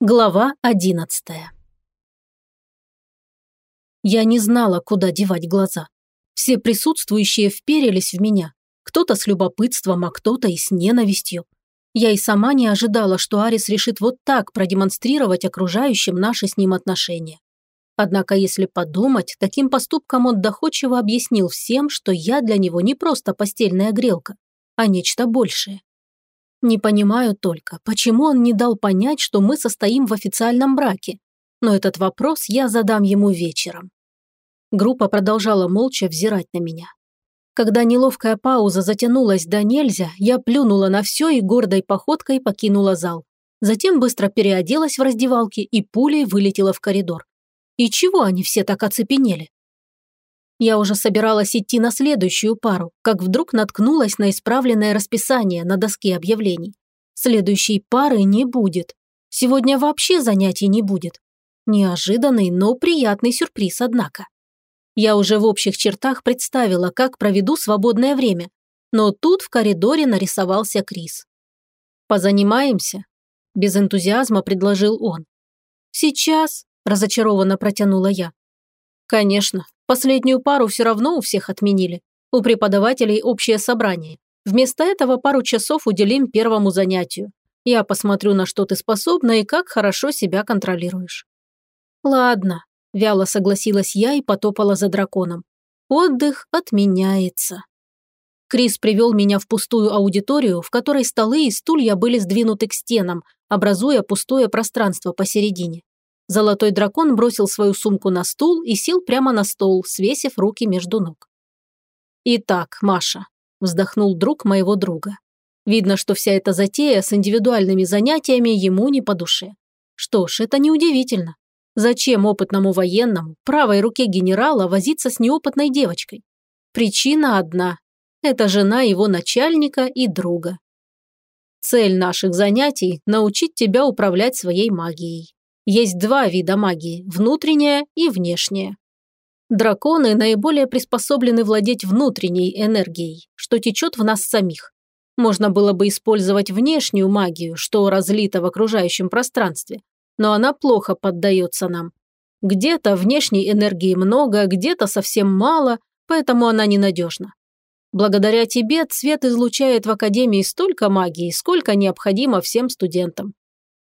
Глава одиннадцатая Я не знала, куда девать глаза. Все присутствующие вперились в меня. Кто-то с любопытством, а кто-то и с ненавистью. Я и сама не ожидала, что Арис решит вот так продемонстрировать окружающим наши с ним отношения. Однако, если подумать, таким поступком он доходчиво объяснил всем, что я для него не просто постельная грелка, а нечто большее. Не понимаю только, почему он не дал понять, что мы состоим в официальном браке. Но этот вопрос я задам ему вечером. Группа продолжала молча взирать на меня. Когда неловкая пауза затянулась до нельзя, я плюнула на все и гордой походкой покинула зал. Затем быстро переоделась в раздевалке и пулей вылетела в коридор. И чего они все так оцепенели? Я уже собиралась идти на следующую пару, как вдруг наткнулась на исправленное расписание на доске объявлений. Следующей пары не будет. Сегодня вообще занятий не будет. Неожиданный, но приятный сюрприз, однако. Я уже в общих чертах представила, как проведу свободное время. Но тут в коридоре нарисовался Крис. «Позанимаемся?» – без энтузиазма предложил он. «Сейчас», – разочарованно протянула я. «Конечно, Последнюю пару все равно у всех отменили. У преподавателей общее собрание. Вместо этого пару часов уделим первому занятию. Я посмотрю, на что ты способна и как хорошо себя контролируешь». «Ладно», – вяло согласилась я и потопала за драконом. «Отдых отменяется». Крис привел меня в пустую аудиторию, в которой столы и стулья были сдвинуты к стенам, образуя пустое пространство посередине. Золотой дракон бросил свою сумку на стул и сел прямо на стол, свесив руки между ног. «Итак, Маша», – вздохнул друг моего друга. Видно, что вся эта затея с индивидуальными занятиями ему не по душе. Что ж, это неудивительно. Зачем опытному военному, правой руке генерала, возиться с неопытной девочкой? Причина одна – это жена его начальника и друга. Цель наших занятий – научить тебя управлять своей магией. Есть два вида магии – внутренняя и внешняя. Драконы наиболее приспособлены владеть внутренней энергией, что течет в нас самих. Можно было бы использовать внешнюю магию, что разлито в окружающем пространстве, но она плохо поддается нам. Где-то внешней энергии много, где-то совсем мало, поэтому она ненадежна. Благодаря тебе цвет излучает в Академии столько магии, сколько необходимо всем студентам.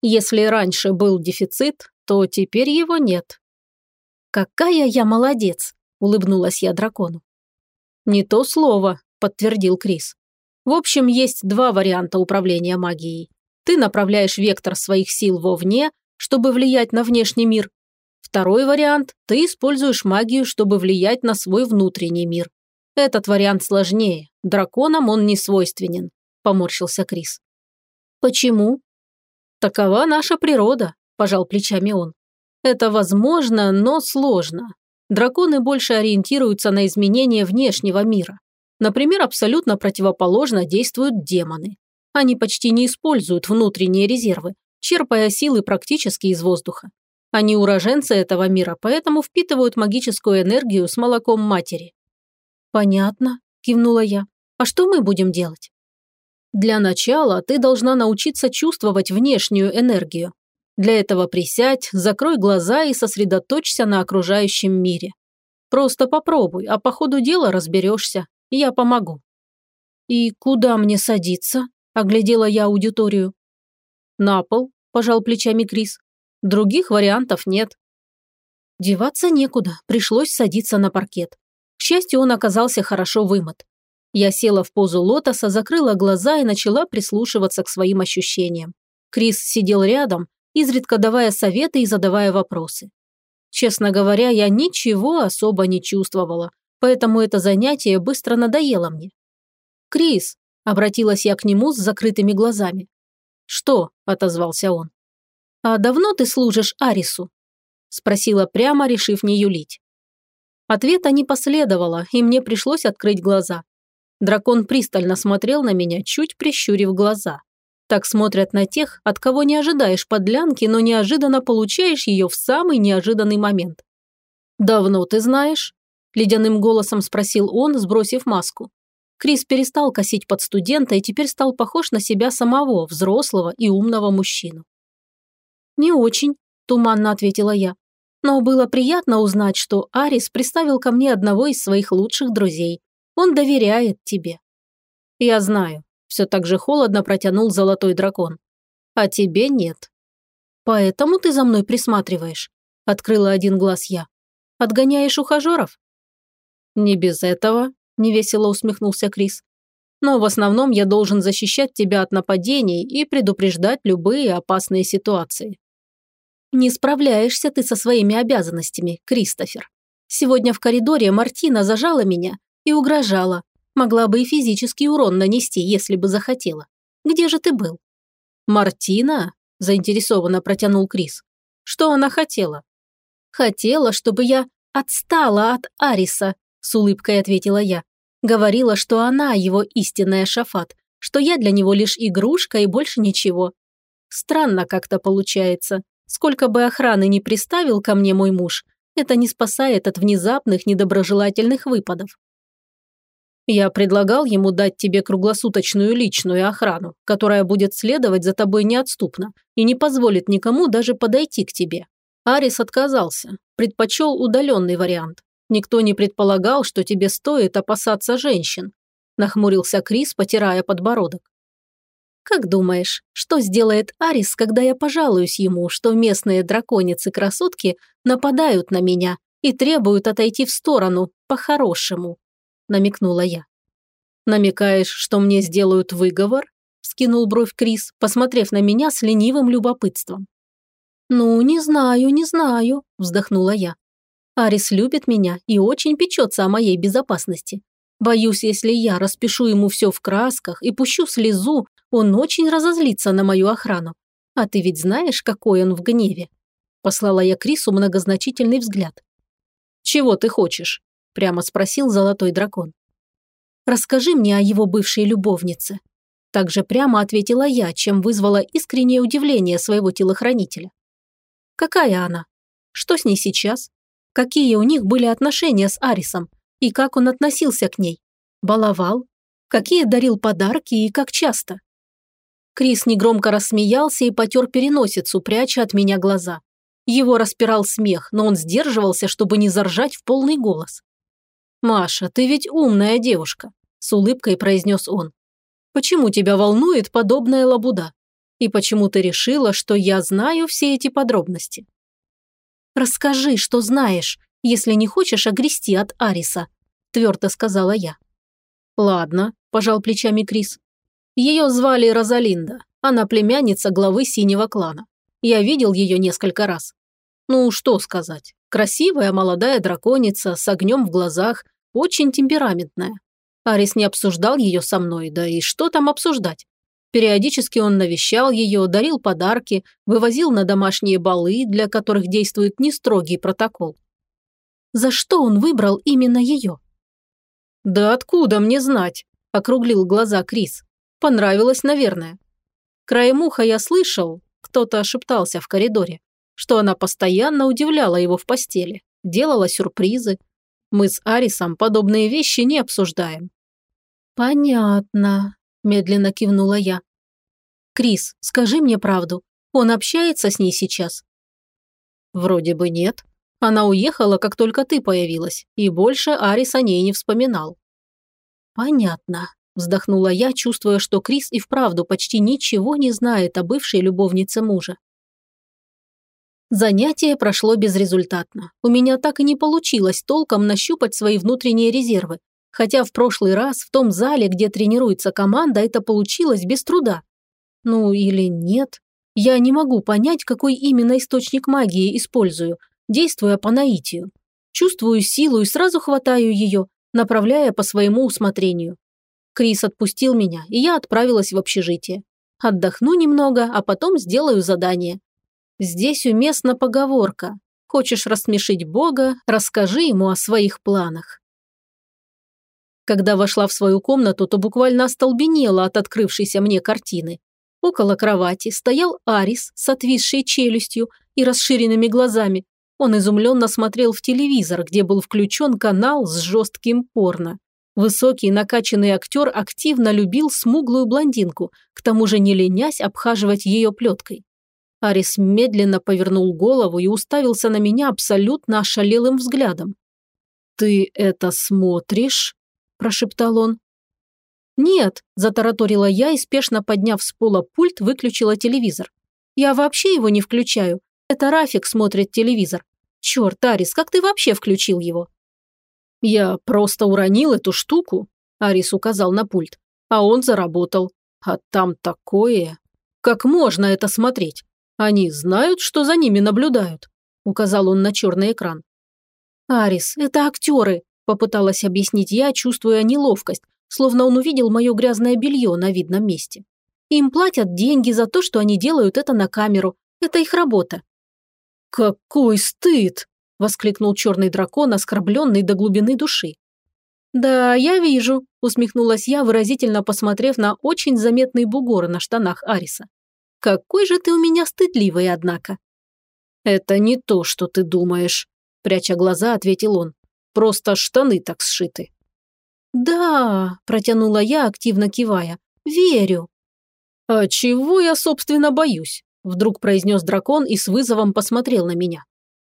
Если раньше был дефицит, то теперь его нет. «Какая я молодец!» – улыбнулась я дракону. «Не то слово», – подтвердил Крис. «В общем, есть два варианта управления магией. Ты направляешь вектор своих сил вовне, чтобы влиять на внешний мир. Второй вариант – ты используешь магию, чтобы влиять на свой внутренний мир. Этот вариант сложнее. Драконам он не свойственен», – поморщился Крис. «Почему?» «Такова наша природа», – пожал плечами он. «Это возможно, но сложно. Драконы больше ориентируются на изменения внешнего мира. Например, абсолютно противоположно действуют демоны. Они почти не используют внутренние резервы, черпая силы практически из воздуха. Они уроженцы этого мира, поэтому впитывают магическую энергию с молоком матери». «Понятно», – кивнула я. «А что мы будем делать?» Для начала ты должна научиться чувствовать внешнюю энергию. Для этого присядь, закрой глаза и сосредоточься на окружающем мире. Просто попробуй, а по ходу дела разберешься. Я помогу». «И куда мне садиться?» – оглядела я аудиторию. «На пол», – пожал плечами Крис. «Других вариантов нет». Деваться некуда, пришлось садиться на паркет. К счастью, он оказался хорошо вымыт. Я села в позу лотоса, закрыла глаза и начала прислушиваться к своим ощущениям. Крис сидел рядом, изредка давая советы и задавая вопросы. Честно говоря, я ничего особо не чувствовала, поэтому это занятие быстро надоело мне. «Крис», – обратилась я к нему с закрытыми глазами. «Что?» – отозвался он. «А давно ты служишь Арису?» – спросила прямо, решив не юлить. Ответа не последовало, и мне пришлось открыть глаза. Дракон пристально смотрел на меня, чуть прищурив глаза. Так смотрят на тех, от кого не ожидаешь подлянки, но неожиданно получаешь ее в самый неожиданный момент. «Давно ты знаешь?» – ледяным голосом спросил он, сбросив маску. Крис перестал косить под студента и теперь стал похож на себя самого, взрослого и умного мужчину. «Не очень», – туманно ответила я. «Но было приятно узнать, что Арис приставил ко мне одного из своих лучших друзей. Он доверяет тебе». «Я знаю», – все так же холодно протянул золотой дракон. «А тебе нет». «Поэтому ты за мной присматриваешь?» – открыла один глаз я. «Отгоняешь ухажеров?» «Не без этого», – невесело усмехнулся Крис. «Но в основном я должен защищать тебя от нападений и предупреждать любые опасные ситуации». «Не справляешься ты со своими обязанностями, Кристофер. Сегодня в коридоре Мартина зажала меня и угрожала. Могла бы и физический урон нанести, если бы захотела. Где же ты был?» «Мартина?» – заинтересованно протянул Крис. «Что она хотела?» «Хотела, чтобы я отстала от Ариса», – с улыбкой ответила я. Говорила, что она его истинная шафат, что я для него лишь игрушка и больше ничего. Странно как-то получается. Сколько бы охраны ни приставил ко мне мой муж, это не спасает от внезапных недоброжелательных выпадов. Я предлагал ему дать тебе круглосуточную личную охрану, которая будет следовать за тобой неотступно и не позволит никому даже подойти к тебе. Арис отказался, предпочел удаленный вариант. Никто не предполагал, что тебе стоит опасаться женщин. Нахмурился Крис, потирая подбородок. Как думаешь, что сделает Арис, когда я пожалуюсь ему, что местные драконицы-красотки нападают на меня и требуют отойти в сторону, по-хорошему?» – намекнула я. «Намекаешь, что мне сделают выговор?» – скинул бровь Крис, посмотрев на меня с ленивым любопытством. «Ну, не знаю, не знаю», – вздохнула я. «Арис любит меня и очень печется о моей безопасности. Боюсь, если я распишу ему все в красках и пущу слезу, он очень разозлится на мою охрану. А ты ведь знаешь, какой он в гневе?» Послала я Крису многозначительный взгляд. «Чего ты хочешь?» – прямо спросил золотой дракон. «Расскажи мне о его бывшей любовнице». Также прямо ответила я, чем вызвала искреннее удивление своего телохранителя. «Какая она? Что с ней сейчас? Какие у них были отношения с Арисом? И как он относился к ней? Баловал? Какие дарил подарки и как часто?» Крис негромко рассмеялся и потер переносицу, пряча от меня глаза. Его распирал смех, но он сдерживался, чтобы не заржать в полный голос. «Маша, ты ведь умная девушка», – с улыбкой произнес он. «Почему тебя волнует подобная лабуда? И почему ты решила, что я знаю все эти подробности?» «Расскажи, что знаешь, если не хочешь огрести от Ариса», – твердо сказала я. «Ладно», – пожал плечами Крис. Ее звали Розалинда. Она племянница главы синего клана. Я видел ее несколько раз. Ну, что сказать. Красивая молодая драконица с огнем в глазах, очень темпераментная. Арис не обсуждал ее со мной, да и что там обсуждать? Периодически он навещал ее, дарил подарки, вывозил на домашние балы, для которых действует нестрогий протокол. За что он выбрал именно ее? «Да откуда мне знать?» – округлил глаза Крис. Понравилось, наверное. Краем уха я слышал, кто-то ошептался в коридоре, что она постоянно удивляла его в постели, делала сюрпризы. Мы с Арисом подобные вещи не обсуждаем. «Понятно», – медленно кивнула я. «Крис, скажи мне правду, он общается с ней сейчас?» «Вроде бы нет. Она уехала, как только ты появилась, и больше Арис о ней не вспоминал». «Понятно», Вздохнула я, чувствуя, что Крис и вправду почти ничего не знает о бывшей любовнице мужа. Занятие прошло безрезультатно. У меня так и не получилось толком нащупать свои внутренние резервы, хотя в прошлый раз в том зале, где тренируется команда, это получилось без труда. Ну или нет. Я не могу понять, какой именно источник магии использую, действуя по наитию. Чувствую силу и сразу хватаю ее, направляя по своему усмотрению. Крис отпустил меня, и я отправилась в общежитие. Отдохну немного, а потом сделаю задание. Здесь уместна поговорка. Хочешь рассмешить Бога, расскажи ему о своих планах. Когда вошла в свою комнату, то буквально остолбенела от открывшейся мне картины. Около кровати стоял Арис с отвисшей челюстью и расширенными глазами. Он изумленно смотрел в телевизор, где был включен канал с жестким порно. Высокий накачанный актер активно любил смуглую блондинку, к тому же не ленясь обхаживать ее плеткой. Арис медленно повернул голову и уставился на меня абсолютно ошалелым взглядом. «Ты это смотришь?» – прошептал он. «Нет», – затараторила я и, спешно подняв с пола пульт, выключила телевизор. «Я вообще его не включаю. Это Рафик смотрит телевизор. Черт, Арис, как ты вообще включил его?» «Я просто уронил эту штуку», – Арис указал на пульт. «А он заработал. А там такое. Как можно это смотреть? Они знают, что за ними наблюдают», – указал он на черный экран. «Арис, это актеры», – попыталась объяснить я, чувствуя неловкость, словно он увидел мое грязное белье на видном месте. Им платят деньги за то, что они делают это на камеру. Это их работа. «Какой стыд!» – воскликнул черный дракон, оскорбленный до глубины души. «Да, я вижу», – усмехнулась я, выразительно посмотрев на очень заметный бугор на штанах Ариса. «Какой же ты у меня стыдливый, однако». «Это не то, что ты думаешь», – пряча глаза, ответил он. «Просто штаны так сшиты». «Да», – протянула я, активно кивая, – «верю». «А чего я, собственно, боюсь?» – вдруг произнес дракон и с вызовом посмотрел на меня.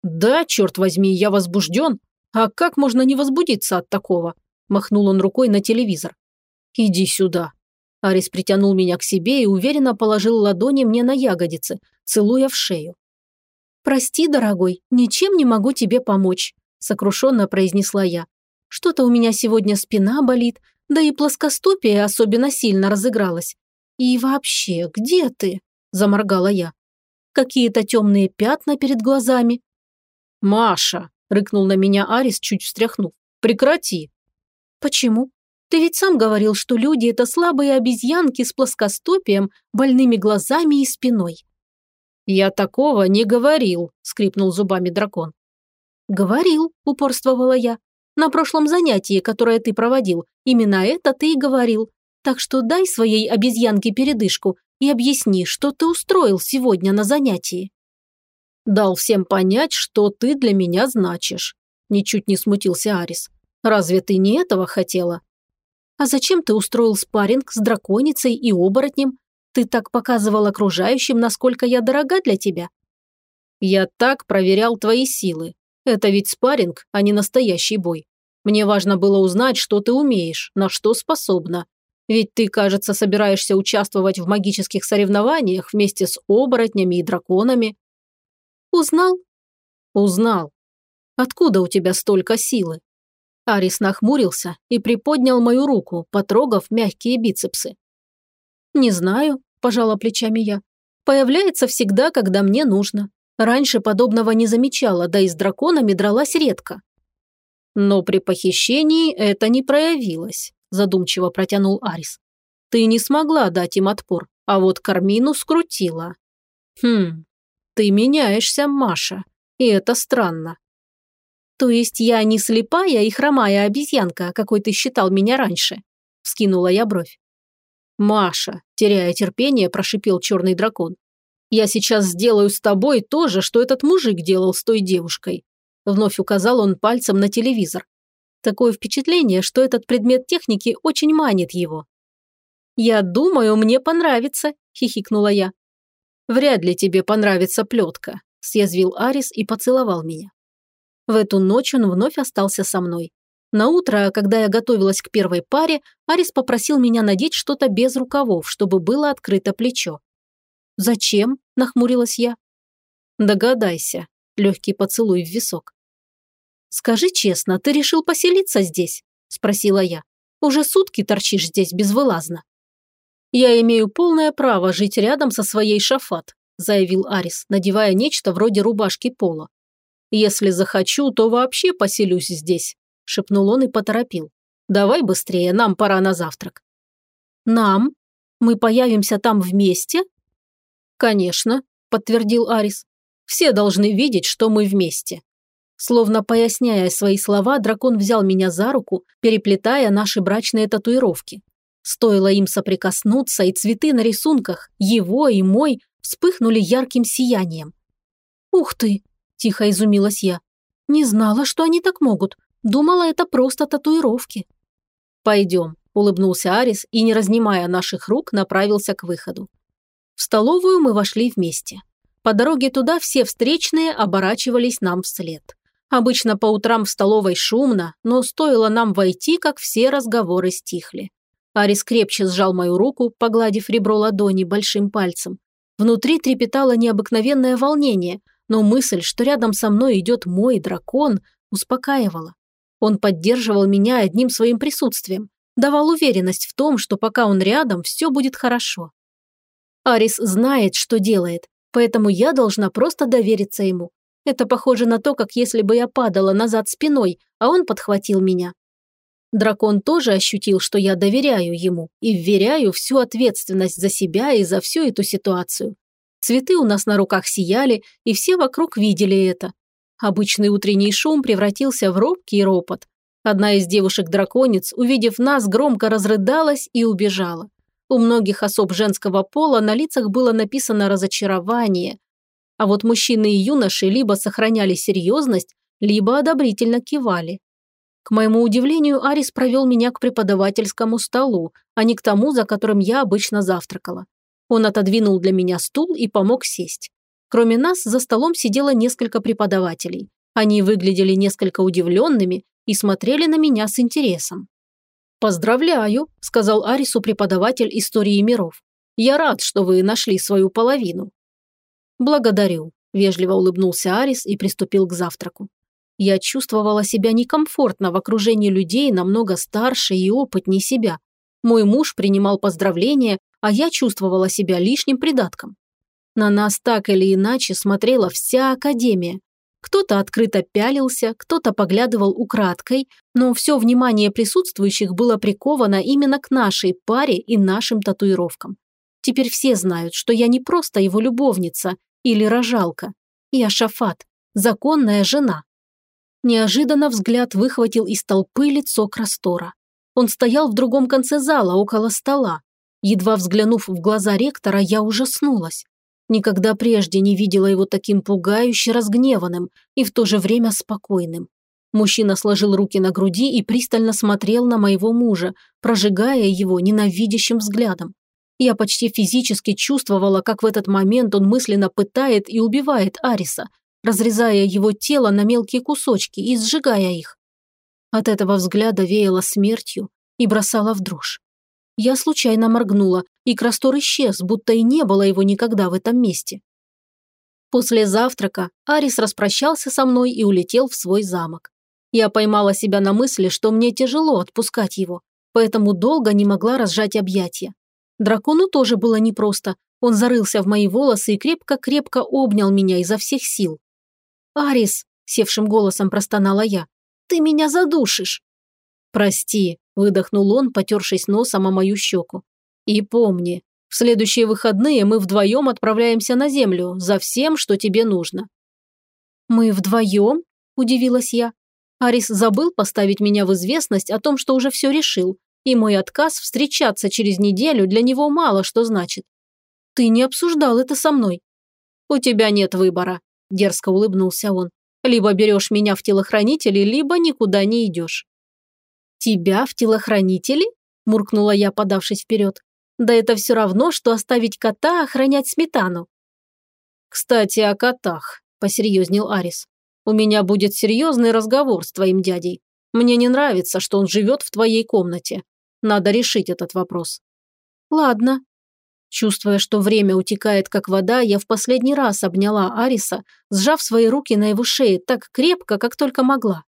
«Да, черт возьми, я возбужден. А как можно не возбудиться от такого?» – махнул он рукой на телевизор. «Иди сюда». Арис притянул меня к себе и уверенно положил ладони мне на ягодицы, целуя в шею. «Прости, дорогой, ничем не могу тебе помочь», – сокрушенно произнесла я. «Что-то у меня сегодня спина болит, да и плоскостопие особенно сильно разыгралось. И вообще, где ты?» – заморгала я. «Какие-то темные пятна перед глазами, «Маша!» – рыкнул на меня Арис, чуть встряхнув. «Прекрати!» «Почему? Ты ведь сам говорил, что люди – это слабые обезьянки с плоскостопием, больными глазами и спиной». «Я такого не говорил», – скрипнул зубами дракон. «Говорил», – упорствовала я. «На прошлом занятии, которое ты проводил, именно это ты и говорил. Так что дай своей обезьянке передышку и объясни, что ты устроил сегодня на занятии». Дал всем понять, что ты для меня значишь. Ничуть не смутился Арис. Разве ты не этого хотела? А зачем ты устроил спарринг с драконицей и оборотнем? Ты так показывал окружающим, насколько я дорога для тебя. Я так проверял твои силы. Это ведь спарринг, а не настоящий бой. Мне важно было узнать, что ты умеешь, на что способна. Ведь ты, кажется, собираешься участвовать в магических соревнованиях вместе с оборотнями и драконами. Узнал? Узнал. Откуда у тебя столько силы? Арис нахмурился и приподнял мою руку, потрогав мягкие бицепсы. «Не знаю», – пожала плечами я. «Появляется всегда, когда мне нужно. Раньше подобного не замечала, да и с драконами дралась редко». «Но при похищении это не проявилось», – задумчиво протянул Арис. «Ты не смогла дать им отпор, а вот Кармину скрутила». «Хм, ты меняешься, Маша, и это странно. То есть я не слепая и хромая обезьянка, какой ты считал меня раньше? Вскинула я бровь. Маша, теряя терпение, прошипел черный дракон. Я сейчас сделаю с тобой то же, что этот мужик делал с той девушкой. Вновь указал он пальцем на телевизор. Такое впечатление, что этот предмет техники очень манит его. «Я думаю, мне понравится», – хихикнула я. «Вряд ли тебе понравится плетка», – съязвил Арис и поцеловал меня. В эту ночь он вновь остался со мной. На утро, когда я готовилась к первой паре, Арис попросил меня надеть что-то без рукавов, чтобы было открыто плечо. «Зачем?» – нахмурилась я. «Догадайся», – легкий поцелуй в висок. «Скажи честно, ты решил поселиться здесь?» – спросила я. «Уже сутки торчишь здесь безвылазно». «Я имею полное право жить рядом со своей Шафат», заявил Арис, надевая нечто вроде рубашки пола. «Если захочу, то вообще поселюсь здесь», шепнул он и поторопил. «Давай быстрее, нам пора на завтрак». «Нам? Мы появимся там вместе?» «Конечно», подтвердил Арис. «Все должны видеть, что мы вместе». Словно поясняя свои слова, дракон взял меня за руку, переплетая наши брачные татуировки. Стоило им соприкоснуться, и цветы на рисунках, его и мой, вспыхнули ярким сиянием. «Ух ты!» – тихо изумилась я. «Не знала, что они так могут. Думала, это просто татуировки». «Пойдем», – улыбнулся Арис и, не разнимая наших рук, направился к выходу. В столовую мы вошли вместе. По дороге туда все встречные оборачивались нам вслед. Обычно по утрам в столовой шумно, но стоило нам войти, как все разговоры стихли. Арис крепче сжал мою руку, погладив ребро ладони большим пальцем. Внутри трепетало необыкновенное волнение, но мысль, что рядом со мной идет мой дракон, успокаивала. Он поддерживал меня одним своим присутствием, давал уверенность в том, что пока он рядом, все будет хорошо. Арис знает, что делает, поэтому я должна просто довериться ему. Это похоже на то, как если бы я падала назад спиной, а он подхватил меня. Дракон тоже ощутил, что я доверяю ему и вверяю всю ответственность за себя и за всю эту ситуацию. Цветы у нас на руках сияли, и все вокруг видели это. Обычный утренний шум превратился в робкий ропот. Одна из девушек-драконец, увидев нас, громко разрыдалась и убежала. У многих особ женского пола на лицах было написано разочарование. А вот мужчины и юноши либо сохраняли серьезность, либо одобрительно кивали. К моему удивлению, Арис провел меня к преподавательскому столу, а не к тому, за которым я обычно завтракала. Он отодвинул для меня стул и помог сесть. Кроме нас, за столом сидело несколько преподавателей. Они выглядели несколько удивленными и смотрели на меня с интересом. «Поздравляю», – сказал Арису преподаватель истории миров. «Я рад, что вы нашли свою половину». «Благодарю», – вежливо улыбнулся Арис и приступил к завтраку. Я чувствовала себя некомфортно в окружении людей намного старше и опытнее себя. Мой муж принимал поздравления, а я чувствовала себя лишним придатком. На нас так или иначе смотрела вся академия. Кто-то открыто пялился, кто-то поглядывал украдкой, но все внимание присутствующих было приковано именно к нашей паре и нашим татуировкам. Теперь все знают, что я не просто его любовница или рожалка. Я Шафат, законная жена. Неожиданно взгляд выхватил из толпы лицо Крастора. Он стоял в другом конце зала, около стола. Едва взглянув в глаза ректора, я ужаснулась. Никогда прежде не видела его таким пугающе разгневанным и в то же время спокойным. Мужчина сложил руки на груди и пристально смотрел на моего мужа, прожигая его ненавидящим взглядом. Я почти физически чувствовала, как в этот момент он мысленно пытает и убивает Ариса, разрезая его тело на мелкие кусочки и сжигая их. От этого взгляда веяло смертью и бросало в дрожь. Я случайно моргнула, и Крастор исчез, будто и не было его никогда в этом месте. После завтрака Арис распрощался со мной и улетел в свой замок. Я поймала себя на мысли, что мне тяжело отпускать его, поэтому долго не могла разжать объятия. Дракону тоже было непросто, он зарылся в мои волосы и крепко-крепко обнял меня изо всех сил. «Арис!» – севшим голосом простонала я. «Ты меня задушишь!» «Прости!» – выдохнул он, потершись носом о мою щеку. «И помни, в следующие выходные мы вдвоем отправляемся на землю за всем, что тебе нужно». «Мы вдвоем?» – удивилась я. Арис забыл поставить меня в известность о том, что уже все решил, и мой отказ встречаться через неделю для него мало что значит. «Ты не обсуждал это со мной». «У тебя нет выбора», – дерзко улыбнулся он. «Либо берешь меня в телохранители, либо никуда не идешь». «Тебя в телохранители?» – муркнула я, подавшись вперед. «Да это все равно, что оставить кота охранять сметану». «Кстати, о котах», – посерьезнел Арис. «У меня будет серьезный разговор с твоим дядей. Мне не нравится, что он живет в твоей комнате. Надо решить этот вопрос». «Ладно», Чувствуя, что время утекает как вода, я в последний раз обняла Ариса, сжав свои руки на его шее так крепко, как только могла.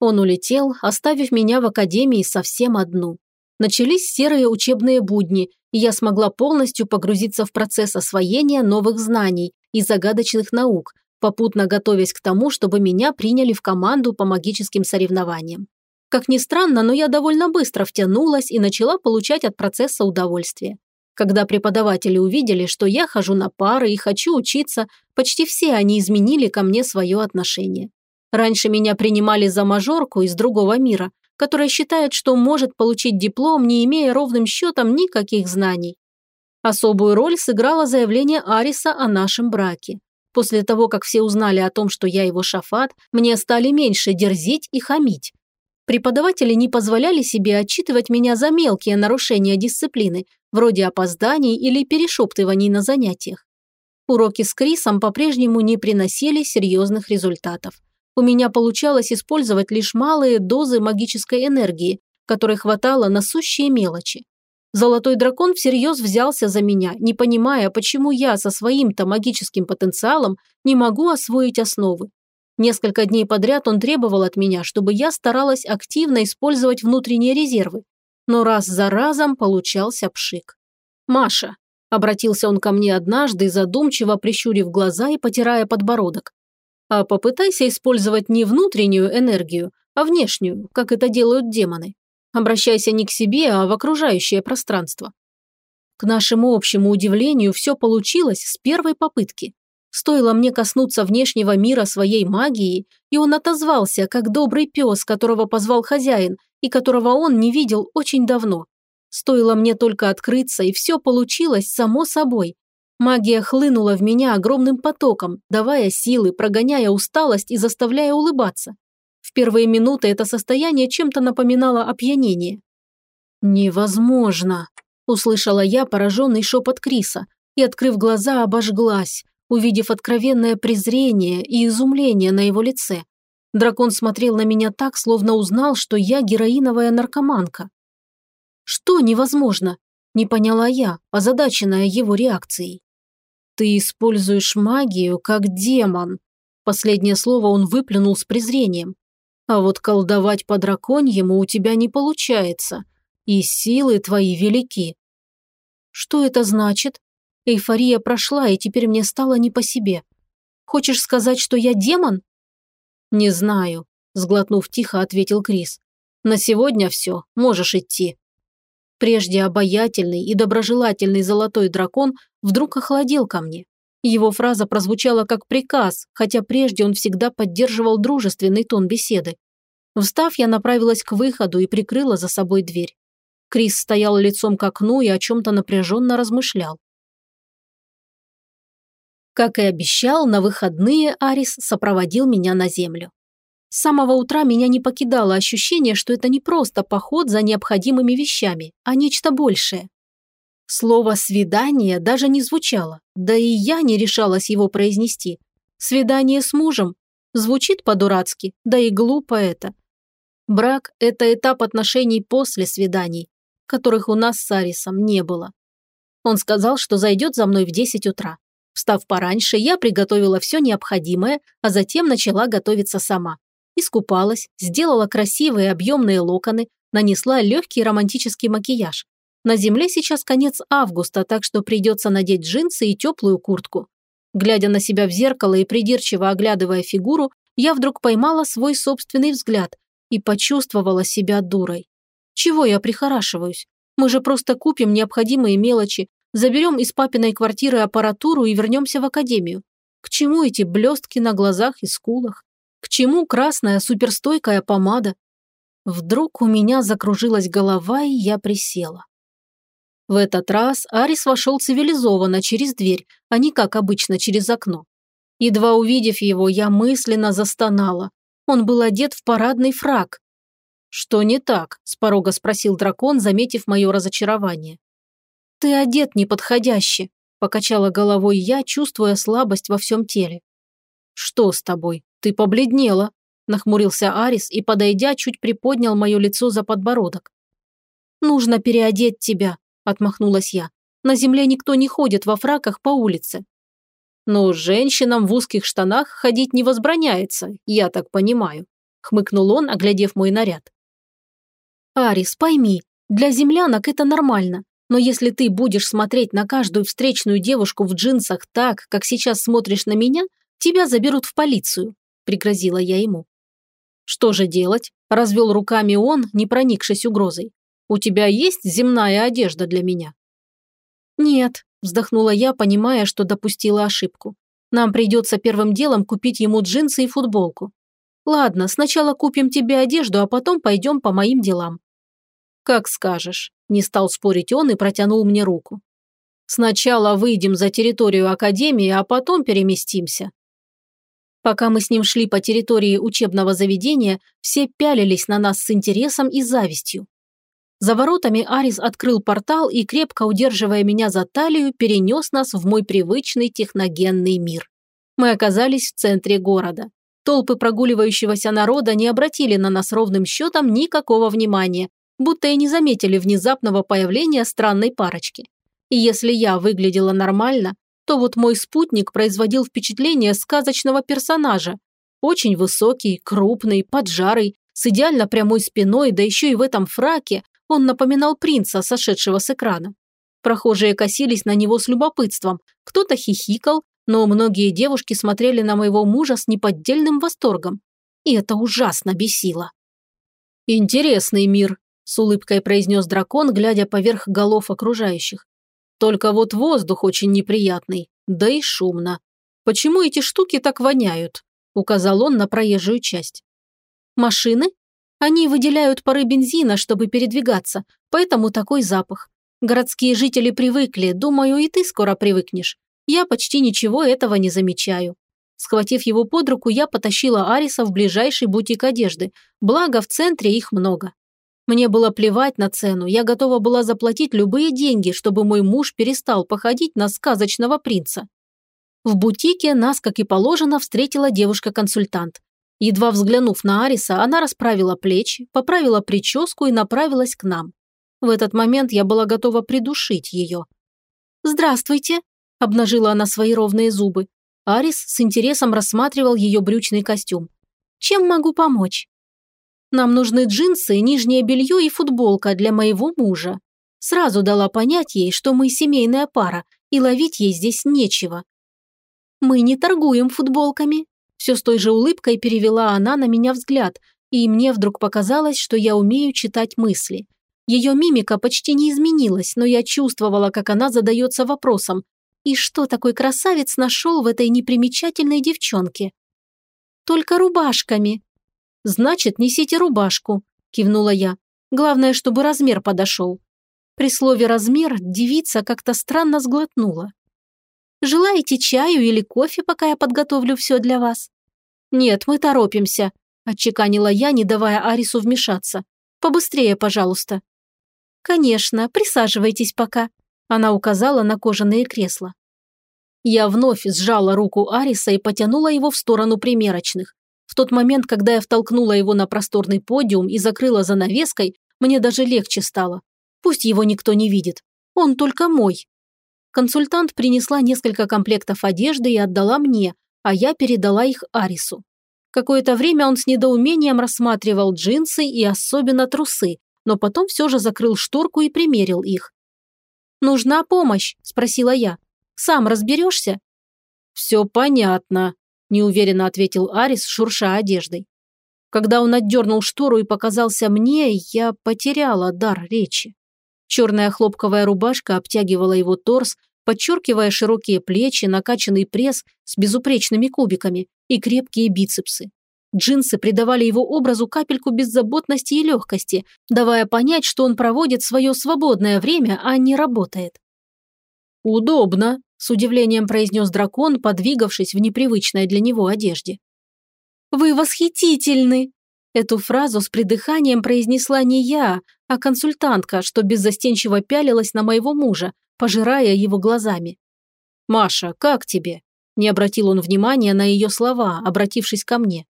Он улетел, оставив меня в академии совсем одну. Начались серые учебные будни, и я смогла полностью погрузиться в процесс освоения новых знаний и загадочных наук, попутно готовясь к тому, чтобы меня приняли в команду по магическим соревнованиям. Как ни странно, но я довольно быстро втянулась и начала получать от процесса удовольствие. Когда преподаватели увидели, что я хожу на пары и хочу учиться, почти все они изменили ко мне свое отношение. Раньше меня принимали за мажорку из другого мира, которая считает, что может получить диплом, не имея ровным счетом никаких знаний. Особую роль сыграло заявление Ариса о нашем браке. После того, как все узнали о том, что я его шафат, мне стали меньше дерзить и хамить. Преподаватели не позволяли себе отчитывать меня за мелкие нарушения дисциплины, вроде опозданий или перешептываний на занятиях. Уроки с Крисом по-прежнему не приносили серьезных результатов. У меня получалось использовать лишь малые дозы магической энергии, которой хватало на сущие мелочи. Золотой дракон всерьез взялся за меня, не понимая, почему я со своим-то магическим потенциалом не могу освоить основы. Несколько дней подряд он требовал от меня, чтобы я старалась активно использовать внутренние резервы. Но раз за разом получался пшик. «Маша», – обратился он ко мне однажды, задумчиво прищурив глаза и потирая подбородок. «А попытайся использовать не внутреннюю энергию, а внешнюю, как это делают демоны. Обращайся не к себе, а в окружающее пространство». К нашему общему удивлению, все получилось с первой попытки. Стоило мне коснуться внешнего мира своей магией, и он отозвался, как добрый пес, которого позвал хозяин, и которого он не видел очень давно. Стоило мне только открыться, и все получилось само собой. Магия хлынула в меня огромным потоком, давая силы, прогоняя усталость и заставляя улыбаться. В первые минуты это состояние чем-то напоминало опьянение. «Невозможно!» – услышала я пораженный шепот Криса и, открыв глаза, обожглась увидев откровенное презрение и изумление на его лице. Дракон смотрел на меня так, словно узнал, что я героиновая наркоманка. «Что невозможно?» – не поняла я, озадаченная его реакцией. «Ты используешь магию как демон», – последнее слово он выплюнул с презрением. «А вот колдовать по драконьему у тебя не получается, и силы твои велики». «Что это значит?» Эйфория прошла, и теперь мне стало не по себе. Хочешь сказать, что я демон? Не знаю, сглотнув тихо, ответил Крис. На сегодня все, можешь идти. Прежде обаятельный и доброжелательный золотой дракон вдруг охладел ко мне. Его фраза прозвучала как приказ, хотя прежде он всегда поддерживал дружественный тон беседы. Встав, я направилась к выходу и прикрыла за собой дверь. Крис стоял лицом к окну и о чем-то напряженно размышлял. Как и обещал, на выходные Арис сопроводил меня на землю. С самого утра меня не покидало ощущение, что это не просто поход за необходимыми вещами, а нечто большее. Слово «свидание» даже не звучало, да и я не решалась его произнести. Свидание с мужем звучит по-дурацки, да и глупо это. Брак – это этап отношений после свиданий, которых у нас с Арисом не было. Он сказал, что зайдет за мной в 10 утра. Встав пораньше, я приготовила все необходимое, а затем начала готовиться сама. Искупалась, сделала красивые объемные локоны, нанесла легкий романтический макияж. На земле сейчас конец августа, так что придется надеть джинсы и теплую куртку. Глядя на себя в зеркало и придирчиво оглядывая фигуру, я вдруг поймала свой собственный взгляд и почувствовала себя дурой. Чего я прихорашиваюсь? Мы же просто купим необходимые мелочи, Заберем из папиной квартиры аппаратуру и вернемся в академию. К чему эти блестки на глазах и скулах? К чему красная суперстойкая помада? Вдруг у меня закружилась голова, и я присела. В этот раз Арис вошел цивилизованно через дверь, а не как обычно через окно. Едва увидев его, я мысленно застонала. Он был одет в парадный фраг. «Что не так?» – с порога спросил дракон, заметив мое разочарование. «Ты одет неподходяще», – покачала головой я, чувствуя слабость во всем теле. «Что с тобой? Ты побледнела», – нахмурился Арис и, подойдя, чуть приподнял мое лицо за подбородок. «Нужно переодеть тебя», – отмахнулась я. «На земле никто не ходит во фраках по улице». «Но женщинам в узких штанах ходить не возбраняется, я так понимаю», – хмыкнул он, оглядев мой наряд. «Арис, пойми, для землянок это нормально. Но если ты будешь смотреть на каждую встречную девушку в джинсах так, как сейчас смотришь на меня, тебя заберут в полицию», – пригрозила я ему. «Что же делать?» – развел руками он, не проникшись угрозой. «У тебя есть земная одежда для меня?» «Нет», – вздохнула я, понимая, что допустила ошибку. «Нам придется первым делом купить ему джинсы и футболку. Ладно, сначала купим тебе одежду, а потом пойдем по моим делам». «Как скажешь», – не стал спорить он и протянул мне руку. «Сначала выйдем за территорию Академии, а потом переместимся». Пока мы с ним шли по территории учебного заведения, все пялились на нас с интересом и завистью. За воротами Арис открыл портал и, крепко удерживая меня за талию, перенес нас в мой привычный техногенный мир. Мы оказались в центре города. Толпы прогуливающегося народа не обратили на нас ровным счетом никакого внимания, будто и не заметили внезапного появления странной парочки. И если я выглядела нормально, то вот мой спутник производил впечатление сказочного персонажа. Очень высокий, крупный, поджарый, с идеально прямой спиной, да еще и в этом фраке, он напоминал принца, сошедшего с экрана. Прохожие косились на него с любопытством, кто-то хихикал, но многие девушки смотрели на моего мужа с неподдельным восторгом. И это ужасно бесило. «Интересный мир», – с улыбкой произнес дракон, глядя поверх голов окружающих. «Только вот воздух очень неприятный, да и шумно. Почему эти штуки так воняют?» – указал он на проезжую часть. «Машины?» Они выделяют пары бензина, чтобы передвигаться, поэтому такой запах. Городские жители привыкли, думаю, и ты скоро привыкнешь. Я почти ничего этого не замечаю. Схватив его под руку, я потащила Ариса в ближайший бутик одежды, благо в центре их много. Мне было плевать на цену, я готова была заплатить любые деньги, чтобы мой муж перестал походить на сказочного принца. В бутике нас, как и положено, встретила девушка-консультант. Едва взглянув на Ариса, она расправила плечи, поправила прическу и направилась к нам. В этот момент я была готова придушить ее. «Здравствуйте!» – обнажила она свои ровные зубы. Арис с интересом рассматривал ее брючный костюм. «Чем могу помочь?» «Нам нужны джинсы, нижнее белье и футболка для моего мужа». Сразу дала понять ей, что мы семейная пара, и ловить ей здесь нечего. «Мы не торгуем футболками», все с той же улыбкой перевела она на меня взгляд, и мне вдруг показалось, что я умею читать мысли. Ее мимика почти не изменилась, но я чувствовала, как она задается вопросом. И что такой красавец нашел в этой непримечательной девчонке? Только рубашками. Значит, несите рубашку, кивнула я. Главное, чтобы размер подошел. При слове «размер» девица как-то странно сглотнула. Желаете чаю или кофе, пока я подготовлю все для вас?» «Нет, мы торопимся», – отчеканила я, не давая Арису вмешаться. «Побыстрее, пожалуйста». «Конечно, присаживайтесь пока», – она указала на кожаные кресла. Я вновь сжала руку Ариса и потянула его в сторону примерочных. В тот момент, когда я втолкнула его на просторный подиум и закрыла занавеской, мне даже легче стало. Пусть его никто не видит. Он только мой. Консультант принесла несколько комплектов одежды и отдала мне, а я передала их Арису. Какое-то время он с недоумением рассматривал джинсы и особенно трусы, но потом все же закрыл шторку и примерил их. «Нужна помощь?» – спросила я. «Сам разберешься?» «Все понятно», – неуверенно ответил Арис, шурша одеждой. Когда он отдернул штору и показался мне, я потеряла дар речи. Черная хлопковая рубашка обтягивала его торс, подчеркивая широкие плечи, накачанный пресс с безупречными кубиками и крепкие бицепсы. Джинсы придавали его образу капельку беззаботности и легкости, давая понять, что он проводит свое свободное время, а не работает. «Удобно», – с удивлением произнес дракон, подвигавшись в непривычной для него одежде. «Вы восхитительны!» Эту фразу с придыханием произнесла не я, а консультантка, что беззастенчиво пялилась на моего мужа, пожирая его глазами. «Маша, как тебе?» Не обратил он внимания на ее слова, обратившись ко мне.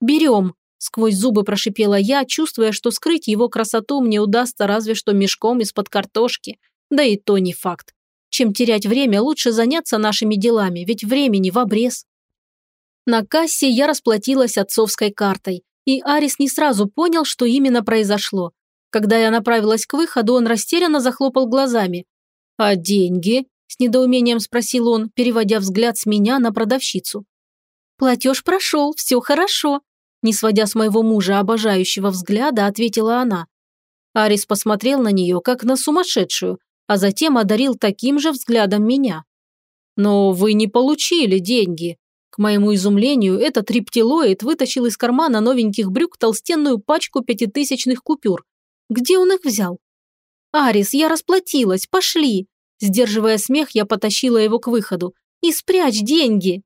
«Берем», – сквозь зубы прошипела я, чувствуя, что скрыть его красоту мне удастся разве что мешком из-под картошки. Да и то не факт. Чем терять время, лучше заняться нашими делами, ведь времени в обрез. На кассе я расплатилась отцовской картой, и Арис не сразу понял, что именно произошло. Когда я направилась к выходу, он растерянно захлопал глазами. «А деньги?» – с недоумением спросил он, переводя взгляд с меня на продавщицу. «Платеж прошел, все хорошо», – не сводя с моего мужа обожающего взгляда, ответила она. Арис посмотрел на нее, как на сумасшедшую, а затем одарил таким же взглядом меня. «Но вы не получили деньги», к моему изумлению, этот рептилоид вытащил из кармана новеньких брюк толстенную пачку пятитысячных купюр. Где он их взял? «Арис, я расплатилась, пошли!» Сдерживая смех, я потащила его к выходу. «И спрячь деньги!»